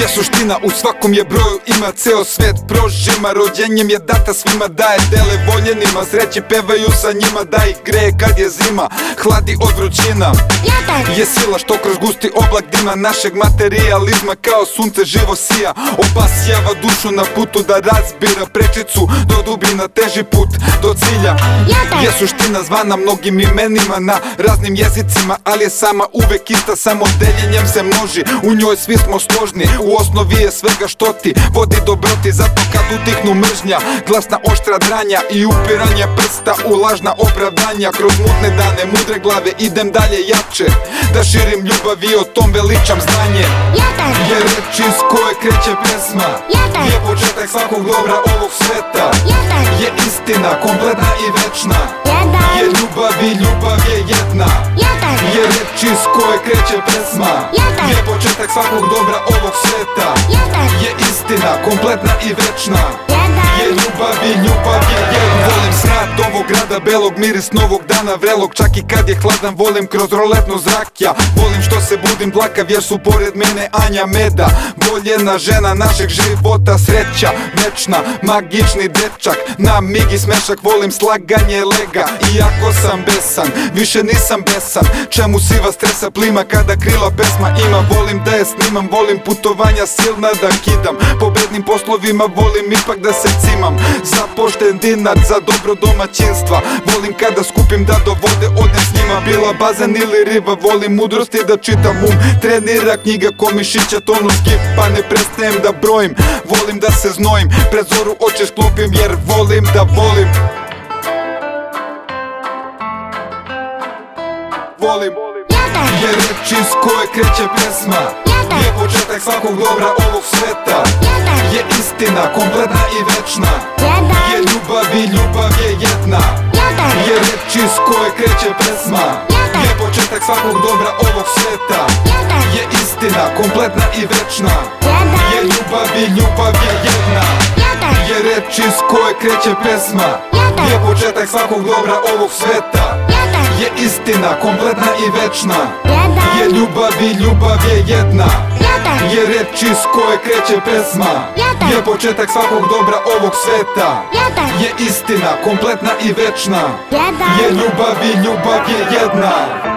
Je suština u svakom je broju Ima ceo svet prožima Rođenjem je data svima daje Dele voljenima Sreće pevaju sa njima Da ih greje kad je zima Hladi od vrućina. Je sila što kroz gusti oblak dima Našeg materializma kao sunce živo sija. Opasjava dušu na putu Da razbira prečicu Do dubina teži put do cilja. Je suština zvana mnogim imenima Na raznim jezicima Ali je sama uvek ista Samo deljenjem se množi U njoj svi smo složni U osnovi je svega što ti Vodi dobroti Zato kad utihnu mržnja Glasna oštra dranja I upiranje prsta U lažna opravdanja Kroz mutne dane Mudre glave Idem dalje jače Da širim ljubav i o tom veličam znanje. Je reč iz koje kreće pesma Je početak svakog dobra ovog sveta. Je istina kompletna i večna. Je ljubav i ljubav iz koje kreće pesma. Je početak svakog dobra ovog sveta. Je istina kompletna i večna. Je ljubav i ljubav je jedna Smrad ovog grada belog Miris novog dana vrelog. Čak i kad je hladan volim kroz roletno zrak ja Volim što se budim dlakav jer su pored mene Anja Meda. Voljena žena našeg života Sreća večna magični dečak. Na migi smešak volim slaganje lega. Iako sam besan Više nisam besan. Čemu siva stresa plima kada krila pesma ima? Volim da je snimam Volim putovanja silna da kidam. Po bednim poslovima volim ipak da se cimam. Za pošten dinar, za dobro domaćinstva. Volim kada skupim da do vode odem s njima. Bila bazen ili riba, volim mudrosti da čitam um. Trenira knjiga ko mišića tonu skipa Ne prestajem da brojim, volim da se znojim Pred zoru oči sklopim jer volim da volim. Volim Je reč iz koje kreće pesma. Je početak svakog dobra ovog sveta istina kompletna i večna. Je ljubav i ljubav je jedna. Je reč iz koje kreće pesma. Je početak svakog dobra ovog sveta. Je istina kompletna i večna. Je ljubav i ljubav je jedna. Je reč iz koje kreće pesma. Je početak svakog dobra ovog sveta Je istina kompletna i večna. Je ljubav i ljubav je jedna. Je reč iz koje kreće pesma. Je početak svakog dobra ovog sveta. Je istina kompletna i večna. Je ljubav i ljubav je jedna